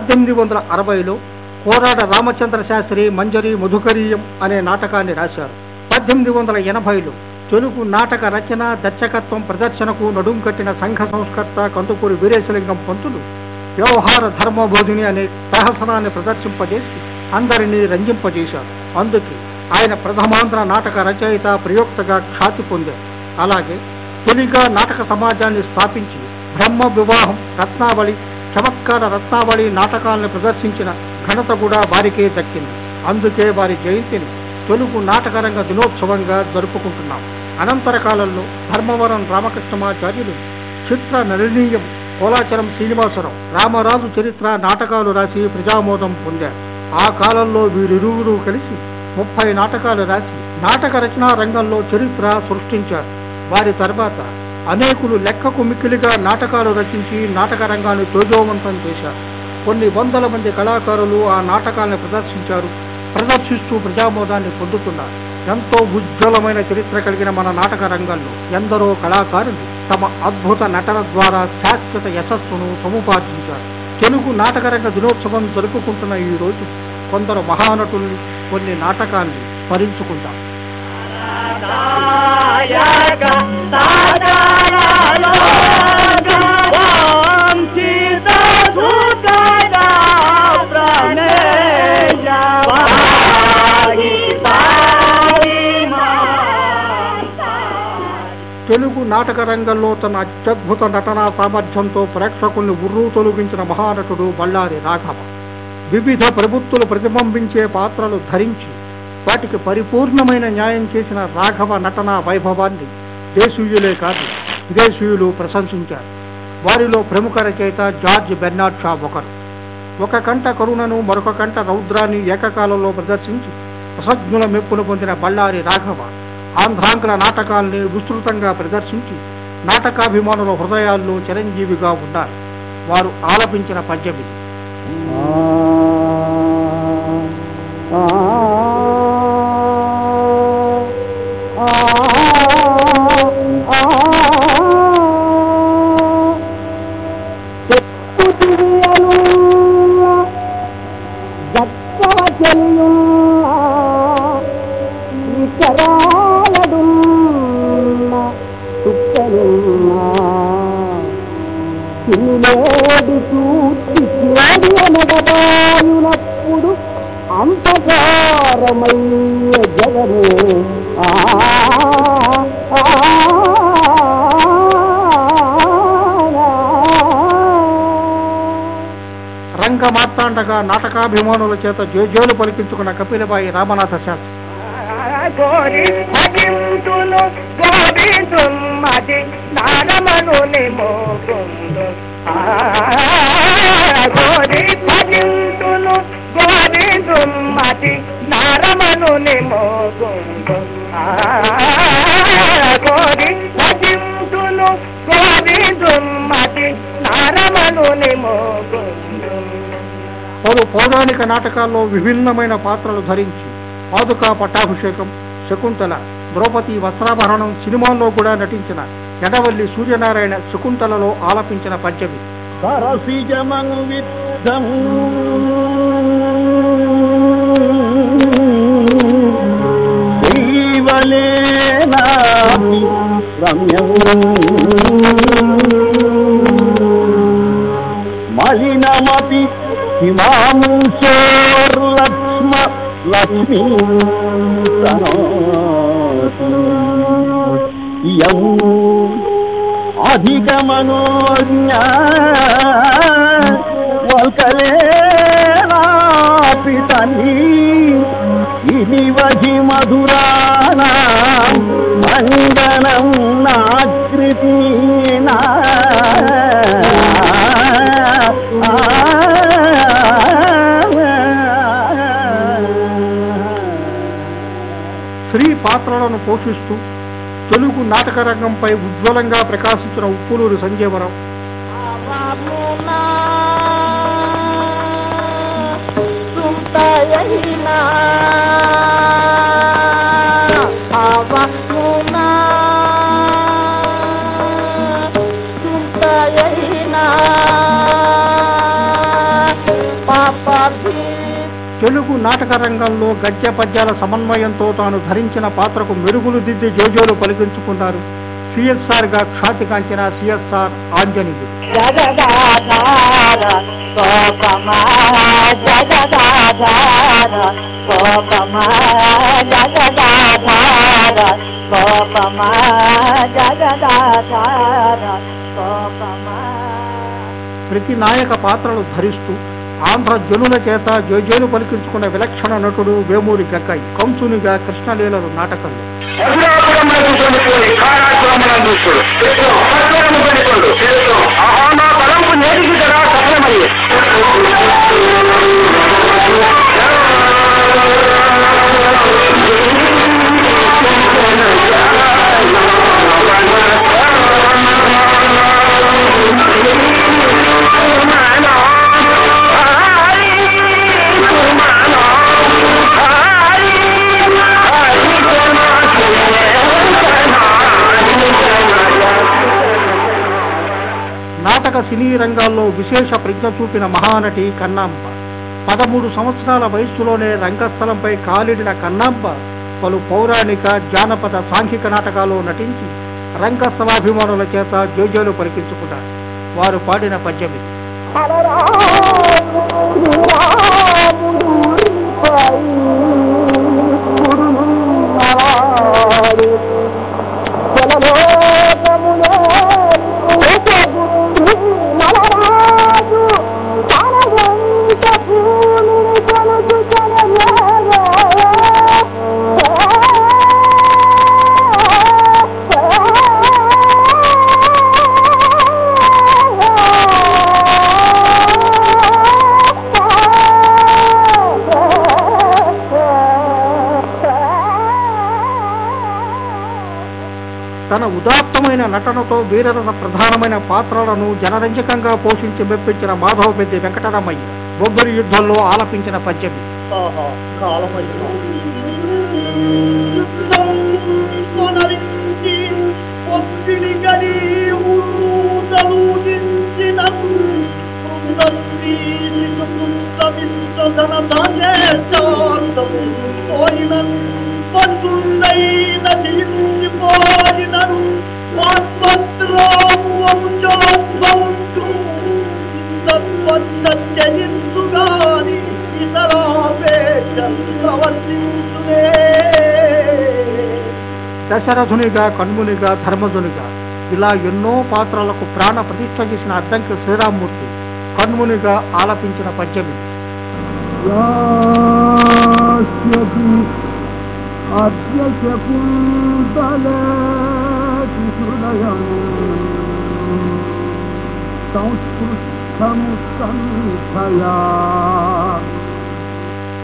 పద్దెనిమిది వందల అరవైలో కోరాడ రామచంద్ర శాస్త్రి మంజరి మధుకరీయం అనే నాటకాన్ని రాశారు. పద్దెనిమిది వందల ఎనభైలో తెలుగు నాటక రచన దర్శకత్వం ప్రదర్శనకు నడుం కట్టిన సంఘ సంస్కర్త కందుకూరి వీరేశలింగం పంతులు వ్యవహార ధర్మబోధిని అనే సహసనాన్ని ప్రదర్శింపజేసి అందరినీ రంజింపజేశారు. అందుకే ఆయన ప్రథమాంధ్ర నాటక రచయిత ప్రయోక్తగా ఖ్యాతి పొందారు. అలాగే తొలిగా నాటక సమాజాన్ని స్థాపించి బ్రహ్మ వివాహం రత్నావళి చమత్కార రత్నావళి నాటకాలను ప్రదర్శించిన ఘనత కూడా వారికే దక్కింది. అందుకే వారి జయంతిని తెలుగు నాటకరంగ దినోత్సవంగా జరుపుకుంటున్నాం. అనంతర కాలంలో ధర్మవరం రామకృష్ణమాచార్యులు చిత్ర నళనీయం కోలాచలం శ్రీనివాసరావు రామరాజు చరిత్ర నాటకాలు రాసి ప్రజామోదం పొందారు. ఆ కాలంలో వీరిరువురు కలిసి ముప్పై నాటకాలు రాసి నాటక రచనా రంగంలో చరిత్ర సృష్టించారు. వారి తర్వాత అనేకులు లెక్కకు మిక్కిలిగా నాటకాలు రచించి నాటక రంగాన్ని తేజోవంతం చేశారు. కొన్ని వందల మంది కళాకారులు ఆ నాటకాలను ప్రదర్శించారు. ప్రదర్శిస్తూ ప్రజామోదాన్ని పొందుతున్నారు. ఎంతో ఉజ్వలమైన చరిత్ర కలిగిన మన నాటక రంగంలో ఎందరో కళాకారులు తమ అద్భుత నటన ద్వారా శాశ్వత యశస్సును సముపార్జించారు. తెలుగు నాటకరంగ దినోత్సవం జరుపుకుంటున్న ఈ రోజు కొందరు మహానటుల్ని కొన్ని నాటకాల్ని స్మరించుకుంటాం తెలుగు నాటక రంగంలో తన అత్యద్భుత నటనా సామర్థ్యంతో ప్రేక్షకుల్ని ఉర్రూ తొలగించిన మహానటుడు బళ్ళారి రాఘవ. వివిధ ప్రభుత్వలు ప్రతిబింబించే పాత్రలు ధరించి వాటికి పరిపూర్ణమైన న్యాయం చేసిన రాఘవ నటనా వైభవాన్ని దేశీయులే కాదు విదేశీయులు ప్రశంసించారు. వారిలో ప్రముఖ రచయిత జార్జ్ బెర్నార్డ్ షా ఒకరు. ఒక కంట కరుణను మరొక కంట రౌద్రాన్ని ఏకకాలంలో ప్రదర్శించి ప్రసజ్ఞుల మెప్పును పొందిన బళ్ళారి రాఘవ ఆంధ్రాంగ్ల నాటకాల్ని విస్తృతంగా ప్రదర్శించి నాటకాభిమానుల హృదయాల్లో చిరంజీవిగా ఉన్నారు. వారు ఆలపించిన పద్యమి అభిమానుల చేత జోజోలు పలికించుకున్న కపిలబాయి రామనాథ శాస్త్రి. గోరి భజింతును గోవిందుమతి నారమణుని మోకుందు గోరి పలు పౌరాణిక నాటకాల్లో విభిన్నమైన పాత్రలు ధరించి పాదుక పట్టాభిషేకం శకుంతల ద్రౌపది వస్త్రాభరణం సినిమాల్లో కూడా నటించిన ఎడవల్లి సూర్యనారాయణ శకుంతలలో ఆలపించిన పద్యమి సరసిజమంవిద్ధం మలినమపి హిమాంశోర్లక్ష్మ లక్ష్మీ ఇయం అధిక మనోజ్ఞ వల్కలేనాపితని ఇనివధి మధురాణ మండనం పాత్రలను పోషిస్తూ తెలుగు నాటక రంగంపై ఉజ్వలంగా ప్రకాశించిన ఉప్పులూరు సంజీవరావు. తెలుగు నాటక రంగంలో గద్య పద్యాల సమన్వయంతో తాను ధరించిన పాత్రకు మెరుగులు దిద్ది జోజోలు పలికించుకున్నారు. సిఎస్ఆర్గా ఖ్యాతిగాంచిన సిఎస్ఆర్ ఆంజనేయుడు ప్రతి నాయక పాత్రలు ధరిస్తూ ఆంధ్ర జనుల చేత జోజోలు పలికించుకున్న విలక్షణ నటుడు వేమూరి గక్కయ్ కంసునిగా కృష్ణలీలలు నాటకంలో. రంగాల్లో విశేష ప్రజ్ఞ చూపిన మహానటి కన్నాంబ. పదమూడు సంవత్సరాల వయస్సులోనే రంగస్థలంపై కాలిడిన కన్నాంబ పలు పౌరాణిక జానపద సాంఘిక నాటకాల్లో నటించి రంగస్థలాభిమానుల చేత జోజోలు పలికించుకున్నారు. వారు పాడిన పద్యమి ఉదాత్తమైన నటనతో వీరరస ప్రధానమైన పాత్రలను జనరంజకంగా పోషించి మెప్పించిన మాధవ పెద్ది వెంకటరమయ్య బొబ్బరి యుద్ధంలో ఆలపించిన పద్యం ఇది. కొనరించి ఒత్తిడి గడి ప్రవర్తించునే దశరథునిగా కన్మునిగా ధర్మధునిగా ఇలా ఎన్నో పాత్రలకు ప్రాణ ప్రతిష్ట చేసిన అద్దంకి శ్రీరామ్మూర్తి కన్మునిగా ఆలపించిన పద్యం ఇది. అద్య శకుంతలేతి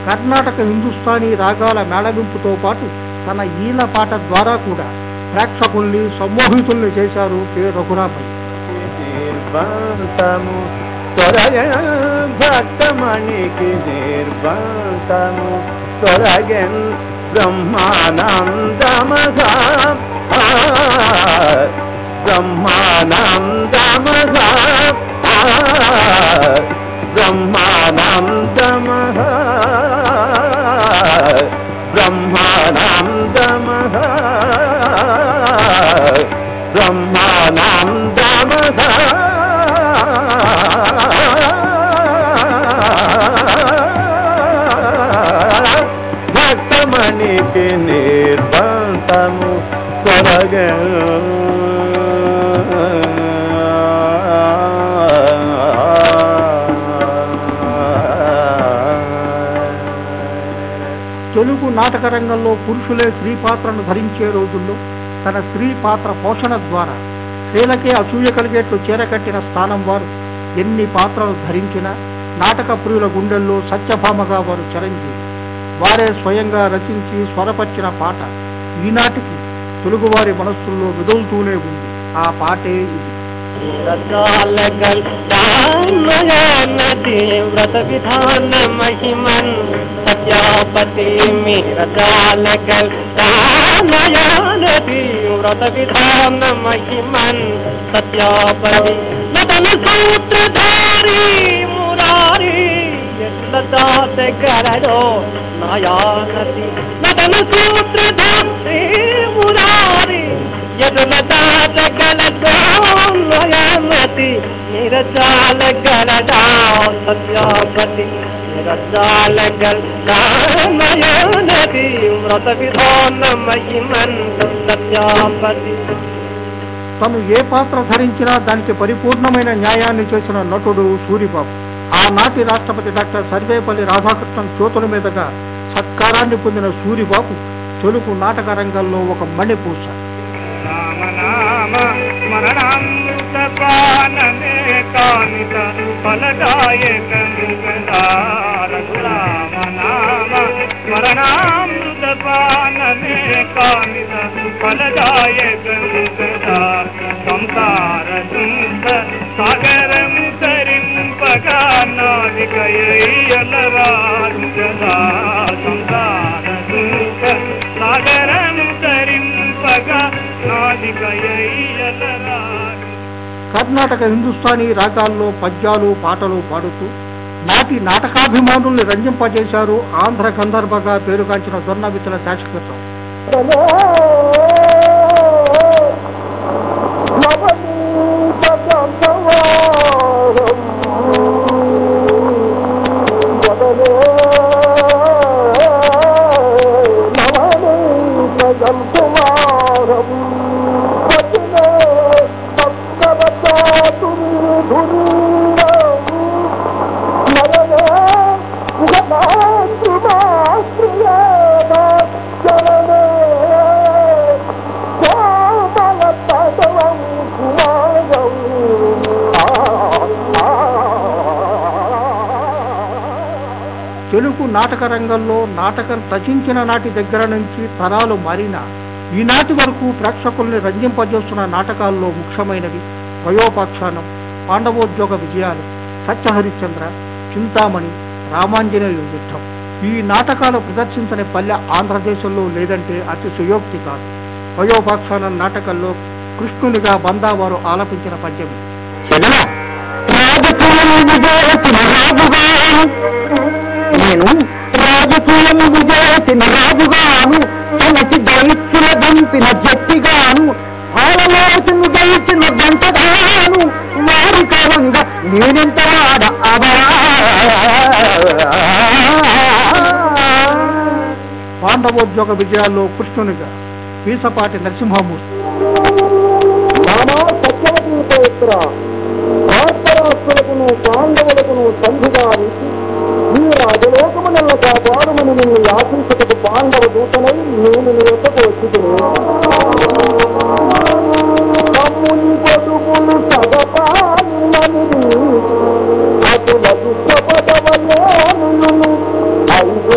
కర్ణాటక హిందుస్థానీ రాగాల మేళవింపుతో పాటు తన ఈల పాట ద్వారా కూడా ప్రేక్షకుల్ని సమ్మోహితుల్ని చేశారు కె. త్వరగ భక్తమణికి నిర్బంతము త్వరగన్ బ్రహ్మానందమగా బ్రహ్మానందమగా బ్రహ్మానందమగా బ్రహ్మానందమగా బ్రహ్మానందమగా నాటక రంగంలో పురుషులే స్త్రీ పాత్రను ధరించే రోజుల్లో తన స్త్రీ పాత్ర పోషణ ద్వారా స్త్రీలకే అసూయ కలిగేట్లు చేరకట్టిన స్థానం వారు ఎన్ని పాత్రలు ధరించినా నాటక ప్రియుల గుండెల్లో సత్యభామగా వారు చరంజీవి. వారే స్వయంగా రచించి స్వరపరిచిన పాట ఈనాటికి తెలుగువారి మనస్సుల్లో విదులుతూనే ఉంది. ఆ పాటే ఇది. काल रगल नया नदी व्रत पिधान महिमान सत्यापति मे रया नदी व्रत विधान पिधान महिमान सत्या पवे मदन सूत्री मरारी नया नदी मदन सूत्री मुरारी నిరజాలగలడా నయానతి వ్రత విధాన మహిమన్ సత్యాపతి తను ఏ పాత్ర ధరించినా దానికి పరిపూర్ణమైన న్యాయాన్ని చేసిన నటుడు సూరిబాబు. ఆనాటి రాష్ట్రపతి డాక్టర్ సర్వేపల్లి రాధాకృష్ణన్ చేతుల మీదుగా సత్కారాన్ని పొందిన సూరిబాబు తెలుగు నాటక రంగంలో ఒక మణిపూస. రామనామ స్మరణామృత పానమే కామిత ఫలదాయక రామనామ స్మరణామృత పానమే కామిత ఫలదాయక సంసార దుఃఖ సాగరం తరింపగా నావికయ్యలరారు కదా సంసార కర్ణాటక హిందుస్థానీ రాగాల్లో పద్యాలు పాటలు పాడుతూ నాటి నాటకాభిమానుల్ని రంజింపజేశారు ఆంధ్ర గంధర్వగా పేరుగాంచిన దొన్నవితుల శాశ్వతం తెలుగు నాటక రంగంలో నాటకం రచించిన నాటి దగ్గర నుంచి తరాలు మారిన ఈనాటి వరకు ప్రేక్షకుల్ని రంజింపజేస్తున్న నాటకాల్లో ముఖ్యమైనవి వయోపాఖ్యానం పాండవోద్యోగ విజయాలు సత్యహరిశ్చంద్ర చింతామణి రామాంజనేయ యుద్ధం. ఈ నాటకాలు ప్రదర్శించని పల్లె ఆంధ్రదేశంలో లేదంటే అతి సుయోక్తి కాదు. వయోపాఖ్యానం నాటకంలో కృష్ణునిగా బందావారు ఆలపించిన పద్యం నేను రాజకీయము చేసిన రాజుగాను తనకి దైత్యుల దంపిన జట్టిగాను పాలలోసును దైచిన దంతగాను వారి కాలంగా నేనెంత వాడ పాండవోద్యోగ విజయాల్లో కృష్ణునిగా పీసపాటి నరసింహమూర్తి. భారతరాష్ట్రులకును పాండవులకును సంధిగా ఈ రాజలోకమునల్ల కాపాడుమని నిన్ను యాచించటకు పాండవ దూతనై నేను నీ యొక్కకు వచ్చితును. తమ్ముని ఐదు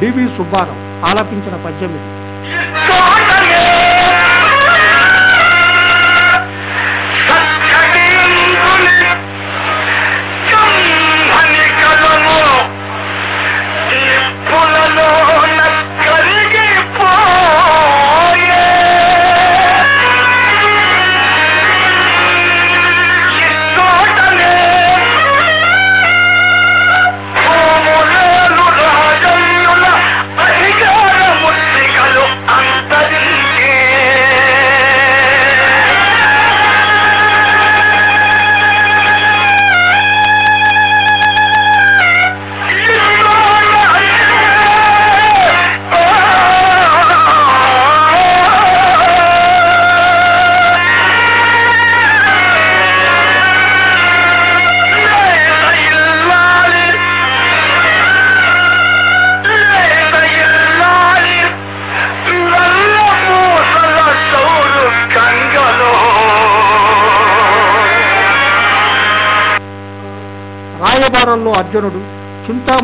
డివి సుబ్బారావు ఆలపించిన పద్యం ఇది.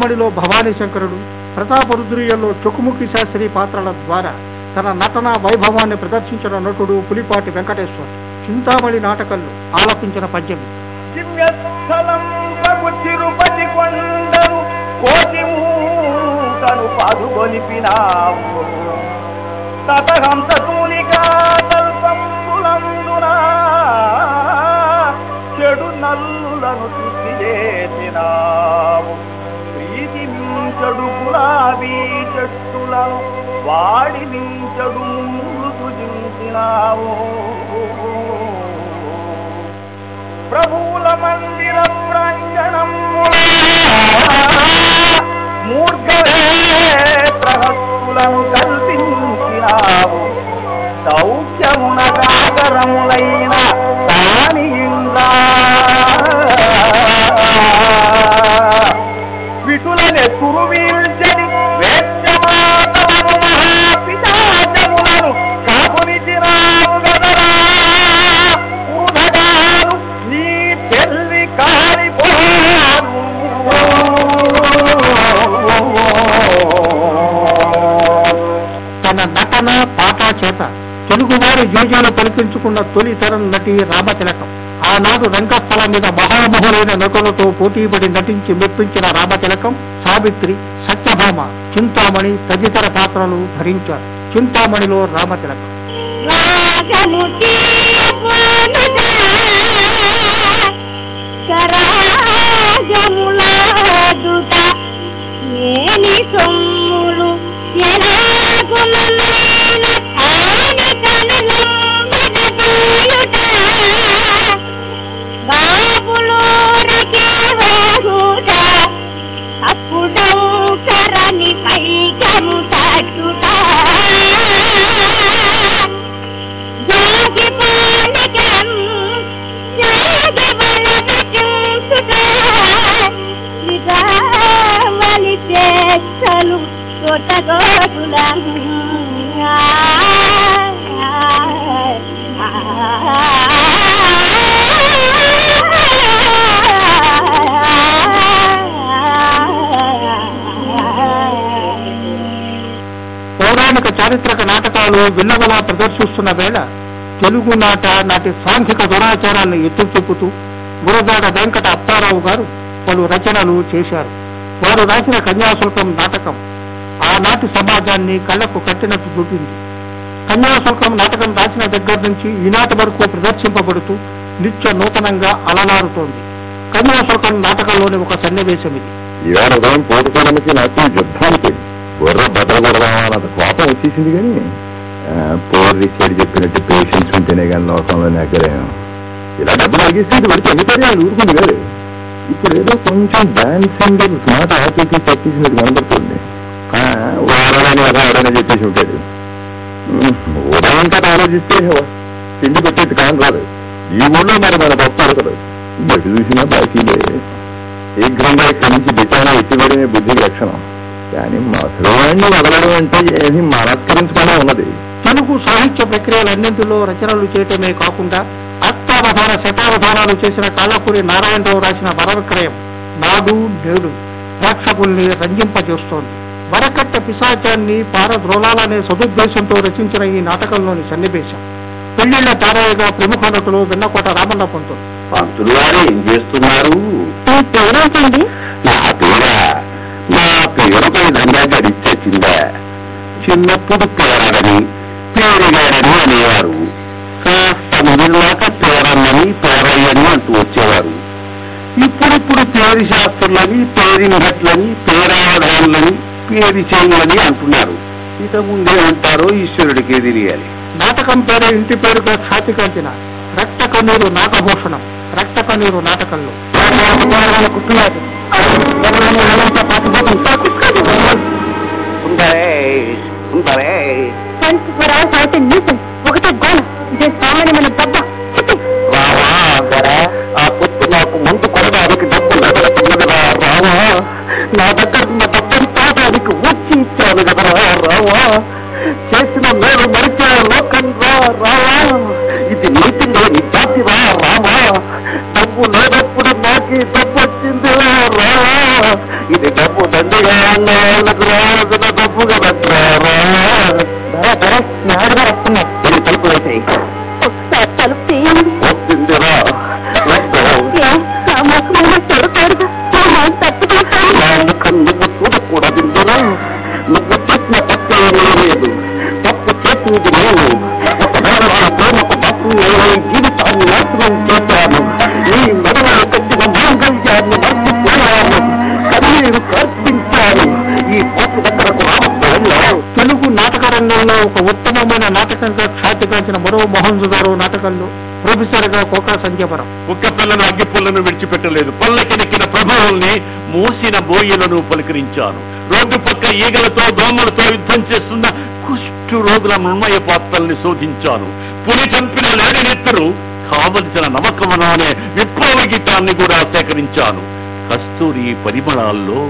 చింతామణిలో భవానీ శంకరుడు ప్రతాపరుద్రీయంలో చొక్కుముఖి శాస్త్రి పాత్రల ద్వారా తన నటన వైభవాన్ని ప్రదర్శించిన నటుడు పులిపాటి వెంకటేశ్వర్ చింతామణి నాటకంలో ఆలపించిన పద్యం. తిరుపతి కోటి పాదుగొలిపినావు తూలికా చెడు నల్లులను శుద్ధి చేసినావు. మించడు గులాబీ చెట్టులను వాడి మించడు ముందు జించినావు ప్రభువుల మందిర ప్రాంగణం మూర్ఖలే ప్రహస్తులను కల్పించినా తెలుగువారి పలికించుకున్న తొలి తరం నటి రామతిలకం ఆనాడు రంగస్థలం మీద మహామహులైన నటులతో పోటీపడి నటించి మెప్పించిన రామతిలకం సావిత్రి సత్యభామ చింతామణి తదితర పాత్రలు ధరించారు చింతామణిలో రామతిలకం రాగము ఏని పౌరాణిక చారిత్రక నాటకాలు విన్నగల ప్రదర్శిస్తున్న వేళ తెలుగు నాట నాటి సాంఘిక దురాచారాన్ని ఎత్తి చూపుతూ గురజాడ వెంకట అప్పారావు గారు పలు రచనలు చేశారు. వారు రాసిన కన్యాశుల్కం నాటకం ఆనాటి సమాజాన్ని కళ్ళకు కట్టినట్టు చూపింది. కన్యాశుల్కం నాటకం రాసిన దగ్గర నుంచి ఈనాటి వరకు ప్రదర్శింపబడుతూ నిత్య నూతనంగా అలలారుతోంది కన్యాశుల్కం నాటకంలోని ఒక సన్నివేశం ఇది. ఇవాళ ఉదయం పోటుకోవడానికి నాకు యుద్ధానికి బుర్ర కోపం వచ్చేసింది కానీ పోర్రి చెప్పినట్టు పేషెన్స్ ఉంటేనే కానీ లోకంలో ఇలా డబ్బులు వాళ్ళు ఊరుకుంది కాదు. ఇప్పుడు ఏదో కొంచెం డాన్సింగ్ స్మార్ట్ ఆఫీస్కి తప్పించినట్టు కనబడుతుంది. అలా ఆడని చెప్పేసి ఉంటాడు ఉమ్, ఉదయం కథ ఆలోచిస్తే తిండి పెట్టేది కాని రాదు ఈ ఊళ్ళో మరి మన తప్పు అడగదు బయట చూసినా బాకీలే. శీఘ్రంగా ఇక్కడి నుంచి బిచానా ఎత్తివేయడమే బుద్ధికి లక్షణం. కానీ మసలవాడిని వదలడం అంటే ఏది మనస్కరించుకునే ఉన్నది. తెలుగు సాహిత్య ప్రక్రియలన్నింటిలో రచనలు చేయటమే కాకుండా అష్టావధాన శతావధానాలు చేసిన కాళ్ళకూరి నారాయణరావు రాసిన వరవిక్రయం నాడు నేడు ప్రేక్షకుల్ని రంజింపజేస్తోంది. వరకట్ట పిశాచాన్ని పారద్రోలాలనే సదుద్దేశంతో రచించిన ఈ నాటకంలోని సన్నివేశం. పెళ్ళిళ్ళ తారయ్యగా ప్రముఖ నటులు వెన్నకోట రామన్న పంతులు. పంతులు గారు ఏం చేస్తున్నారు? పేరేంటండి నా పేరా నా పేరు? పై దండా గడిచొచ్చిందా చిన్నప్పుడు పేరడని పేరుగాడని అనేవారు. కాస్త ముదిలాక పేరన్నని పేరయ్యని అంటూ వచ్చేవారు. ఇప్పుడిప్పుడు పేరు శాస్త్రులని పేరింగట్లని పేరావధానులని పేరు చేయులని అంటున్నారు. ఇక ముందే అంటారో ఈశ్వరుడికే తెలియాలి? నాటకం పేరే ఇంటి పేరుగా ఖ్యాతి కంచిన రక్త కన్నీరు నాగభూషణం రక్త కన్నీరు నాటకంలో. ఒకటే గోల ఇదే సామాన్యమైన దెబ్బ చెప్పు రావా దొరా, ఆ పొత్తు నాకు ముందు కొనడానికి డబ్బు నగలుతున్నదిరా రావా. నా దగ్గర ఉన్న డబ్బంతా వచ్చించాను కదరా రావా? చేసిన మేలు మరిచే లోకం రా రావా? ఇది నీతి లేని జాతిరా రావా? డబ్బు లేనప్పుడు నాకి డబ్బు వచ్చింది రావా? ఇది డబ్బు దండిగా అన్న వాళ్ళకు రావాల్సిన డబ్బుగా పెట్టారా ఒక ఉత్తమమైన నాటకంగా ఖ్యాతిగాంచిన మరో మోహన్జుదారు నాటకంలో ప్రొఫెసర్గా కోకా సంఖ్యపరం ఒక్క పిల్లను అగ్గి పుల్లను విడిచిపెట్టలేదు. పల్లకినెక్కిన ప్రభావాల్ని మూసిన బోయిలను పలకరించాను. రోడ్డు పక్క ఈగలతో దోమలతో యుద్ధం చేస్తున్న కుష్టు రోగుల మృణ్మయ పాత్రల్ని శోధించాను. పులి చంపిన లేడనెత్తరు కావలసిన నవకమన అనే విప్లవ గీతాన్ని కూడా సేకరించాను. కస్తూరి పరిమళాల్లో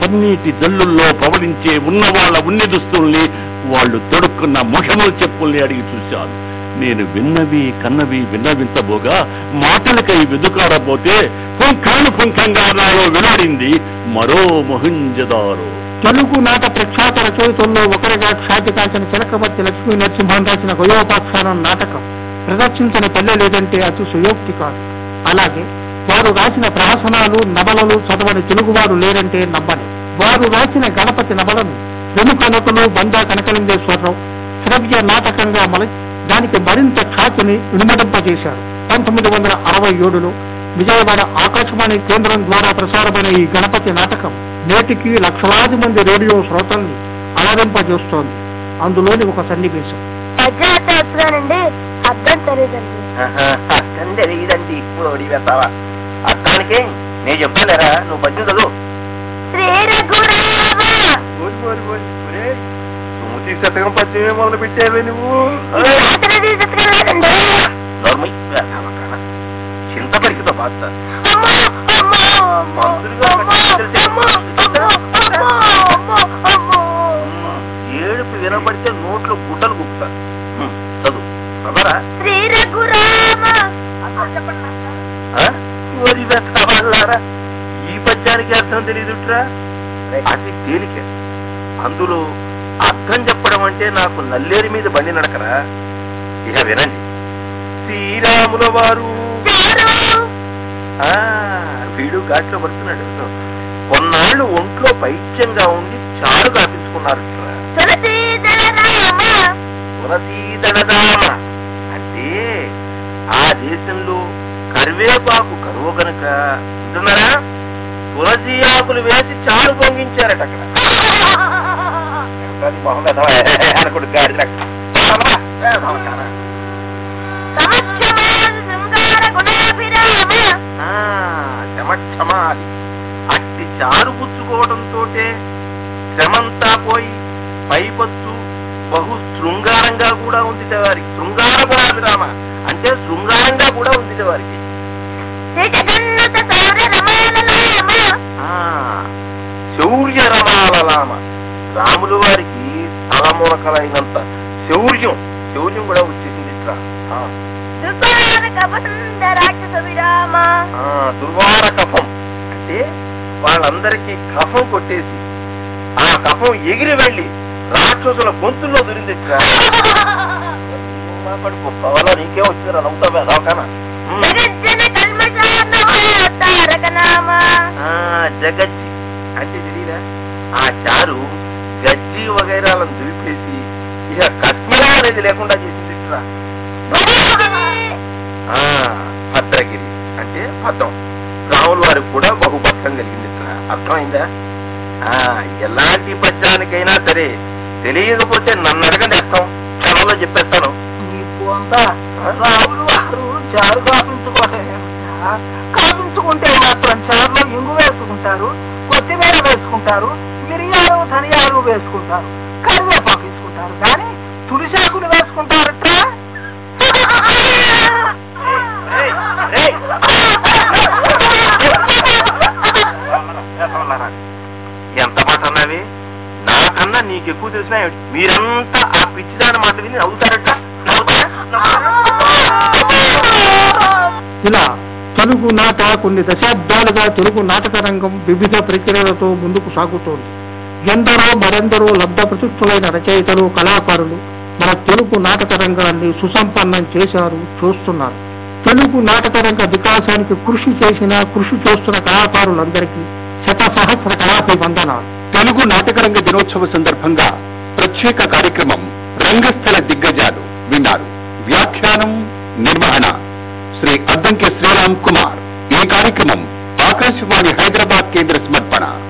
పన్నీటి జల్లుల్లో పవడించే ఉన్నవాళ్ళ ఉన్ని దుస్తుల్ని వాళ్ళు తొడుక్కున్న మొషముల చెప్పుల్ని అడిగి చూశాను నేను విన్నవి కన్నవి విన్నవించబోగా మాటలకై వెదుకాడబోతే పుంఖాను పుంఖంగా నాలో వెలువడింది మరో మొహంజదారు. తెలుగు నాట ప్రఖ్యాత రచయితల్లో ఒకరిగా ఖ్యాతి కాసిన చిలకపతి లక్ష్మీ నరసింహన్ రాసిన గయోపాఖ్యానం నాటకం. ప్రదర్శించిన పల్లె లేదంటే అతి సుయోక్తి కాదు. అలాగే వారు రాసిన ప్రహసనాలు నవలలు చదవని తెలుగువారు లేరంటే నమ్మని వారు రాసిన గణపతి నవలను ప్రముఖ నటులు బందా కనకలింగేశ్వరరావు శ్రవ్య నాటకంగా మలచి దానికి మరింత ఖ్యాతిని వినుమడింపజేశారు పంతొమ్మిది వందల అరవై ఏడులో విజయవాడ ఆకాశవాణి కేంద్రం ద్వారా ప్రసారమైన ఈ గణపతి నాటకం నేటికి లక్షలాది మంది రేడియో శ్రోతల్ని అలరింపజేస్తోంది. అందులోని ఒక సన్నివేశం. అర్థం తెలియదండి. అర్థం తెలియదండి. ఇప్పుడు అర్థానికి నేను చెప్పలేరా? నువ్వు నువ్వు తీసుకెత్తగా పద్యమే మొదలు పెట్టావే నువ్వు? బాధ ఏడుపు వినపడితే నోట్లో గుడ్డలు గుప్తా చదువు. చదవరా ఈ పద్యానికి అర్థం తెలియదుట్రా? అది తేలిక. అందులో అర్థం చెప్పడం అంటే నాకు నల్లేరు మీద బండి నడకరా? ఇక వినండి. శ్రీరాముల వారు. వీడు ఘాట్లో పడుతున్నాడు. కొన్నాళ్ళు ఒంట్లో పైత్యంగా ఉండి చారు కాపించుకున్నారు అంటే ఆ దేశంలో కరివేపాకు కరువు వింటున్నారా తులసి ఆకులు వేసి చారు పొంగించారట అక్కడ. అది మొహం అనుకుంటు క్షమక్షమా అది అట్టి చారు పుచ్చుకోవడంతో శ్రమంతా పోయి పైపచ్చు బహు శృంగారంగా కూడా ఉంది వారికి శృంగార గుణాభిరామ అంటే శృంగారంగా కూడా ఉంది వారికి శౌర్య రమాలలామ రాములు వారికి తలమునకలైనంత శౌర్యం శౌర్యం కూడా వచ్చేసింది ఇట్లా దుర్వార కఫం అంటే వాళ్ళందరికీ కఫం కొట్టేసి ఆ కఫం ఎగిరి వెళ్ళి రాక్షసుల గొంతుల్లో దొరింది ఇట్లా పవలా నీకే వచ్చిందిరా నవ్వుతావే రావకానా జగజ్జి. అంటే తెలియదా? ఆ చారు గజ్జి వగైరాలను దులిపేసి ఇక కశ్మీరా అనేది లేకుండా చేసింది భద్రగిరి అంటే పద్మం రాముల వారికి కూడా బహుభద్రం కలిగింది ఇక్కడ అర్థమైందా? ఎలాంటి పద్యానికైనా సరే తెలియకపోతే నన్ను అడగండి అర్థం. క్షణంలో చెప్పేస్తాను. రాములు వారు చారు కాపించుకోవటం కాపించుకుంటే మాత్రం చారులో ఇంగు వేసుకుంటారు కొత్తిమీర వేసుకుంటారు మిరియాలు ధనియాలు వేసుకుంటారు కరివేపాకు వేసుకుంటారు కానీ తులసాకులు వేసుకుంటారట ఏయ్, ఏయ్. ఎంత మాట అన్నావి నాకన్నా నీకు ఎక్కువ తెలిసినా? మీరంతా ఆ పిచ్చిదాని మాట విని నవ్వుతారట? నవ్వుతారా? ఇలా తెలుగు నాట కొన్ని దశాబ్దాలుగా తెలుగు నాటక రంగం వివిధ ప్రక్రియలతో ముందుకు సాగుతోంది ఎందరో మరెందరో లబ్ధ ప్రసిద్ధులైన రచయితలు కళాకారులు మన తెలుగు నాటక రంగాన్ని సుసంపన్నం చేశారు చూస్తున్నారు. తెలుగు నాటక రంగ వికాసానికి కృషి చేసిన కృషి చేస్తున్న కళాకారులందరికీ శత సహస్ర కళాభివందనాలు. తెలుగు నాటకరంగ దినోత్సవ సందర్భంగా ప్రత్యేక కార్యక్రమం రంగస్థల దిగ్గజాలు విన్నారు. వ్యాఖ్యానం నిర్వహణ. శ్రీ అద్దంకి శ్రీరామ్ కుమార్. ఈ కార్యక్రమం ఆకాశవాణి హైదరాబాద్ కేంద్ర సమర్పణ.